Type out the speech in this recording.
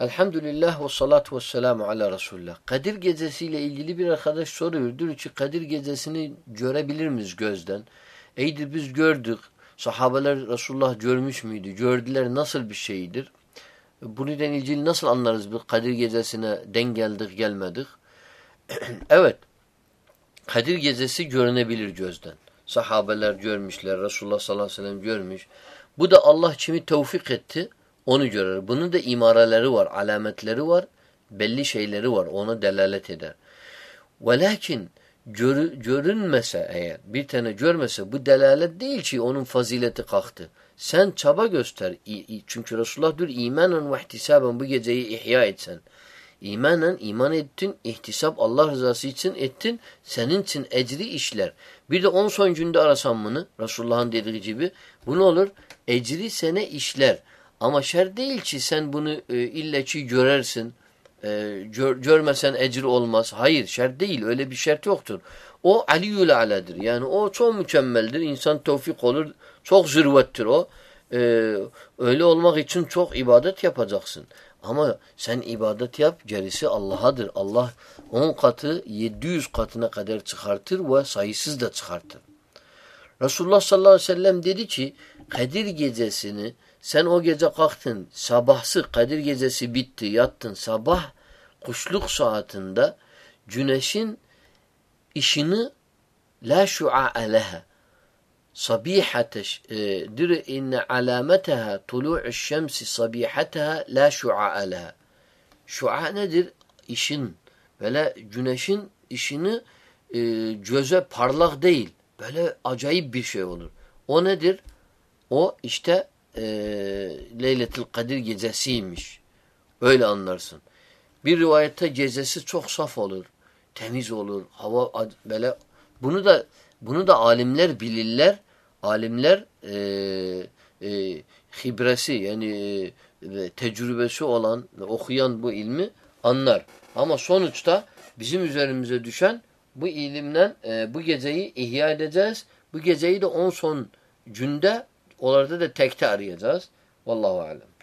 Elhamdülillah ve salatu ve selamu ala Resulullah. Kadir gecesiyle ilgili bir arkadaş soruyor. Diyor ki Kadir gecesini görebilir miyiz gözden? Eydir biz gördük. Sahabeler Resulullah görmüş müydü? Gördüler nasıl bir şeydir? Bununla ilgili nasıl anlarız bu Kadir gecesine denk geldik gelmedik? evet. Kadir gecesi görünebilir gözden. Sahabeler görmüşler. Resulullah sallallahu aleyhi ve sellem görmüş. Bu da Allah kimi tevfik etti. Onu görür. Bunun da imareleri var, alametleri var, belli şeyleri var. Ona delalet eder. Ve lakin gör, görünmese eğer, bir tane görmese bu delalet değil ki onun fazileti kalktı. Sen çaba göster. Çünkü Resulullah diyor imanen ve ihtisaben bu geceyi ihya etsen. İmanen iman ettin, ihtisap Allah rızası için ettin, senin için ecri işler. Bir de on son günde arasan bunu, Resulullah'ın dediği gibi, bu ne olur? Ecri sene işler. Ama şer değil ki sen bunu e, illeçi görersin. E, gör, görmesen ecir olmaz. Hayır şer değil. Öyle bir şert yoktur. O aliyül aladır. Yani o çok mükemmeldir. İnsan tevfik olur. Çok zirvettir o. E, öyle olmak için çok ibadet yapacaksın. Ama sen ibadet yap gerisi Allah'adır. Allah 10 katı 700 katına kadar çıkartır ve sayısız da çıkartır. Resulullah sallallahu aleyhi ve sellem dedi ki Kadir gecesini sen o gece kalktın, sabahsı Kadir gecesi bitti, yattın. Sabah kuşluk saatinde güneşin işini la şu'a leha. Sabihate dir inne alameteha tulu'u şemsi sabihateha la şu'a leha. Şu'a nedir? İşin böyle güneşin işini e, göze parlak değil. Böyle acayip bir şey olur. O nedir? O işte e, Leyletil Kadir gecesiymiş. Öyle anlarsın. Bir rivayette gecesi çok saf olur. Temiz olur. Hava böyle bunu da bunu da alimler bilirler. Alimler e, e, hibresi yani e, tecrübesi olan okuyan bu ilmi anlar. Ama sonuçta bizim üzerimize düşen bu ilimden e, bu geceyi ihya edeceğiz. Bu geceyi de on son günde Onlarda da tekte arayacağız. Vallahu alem.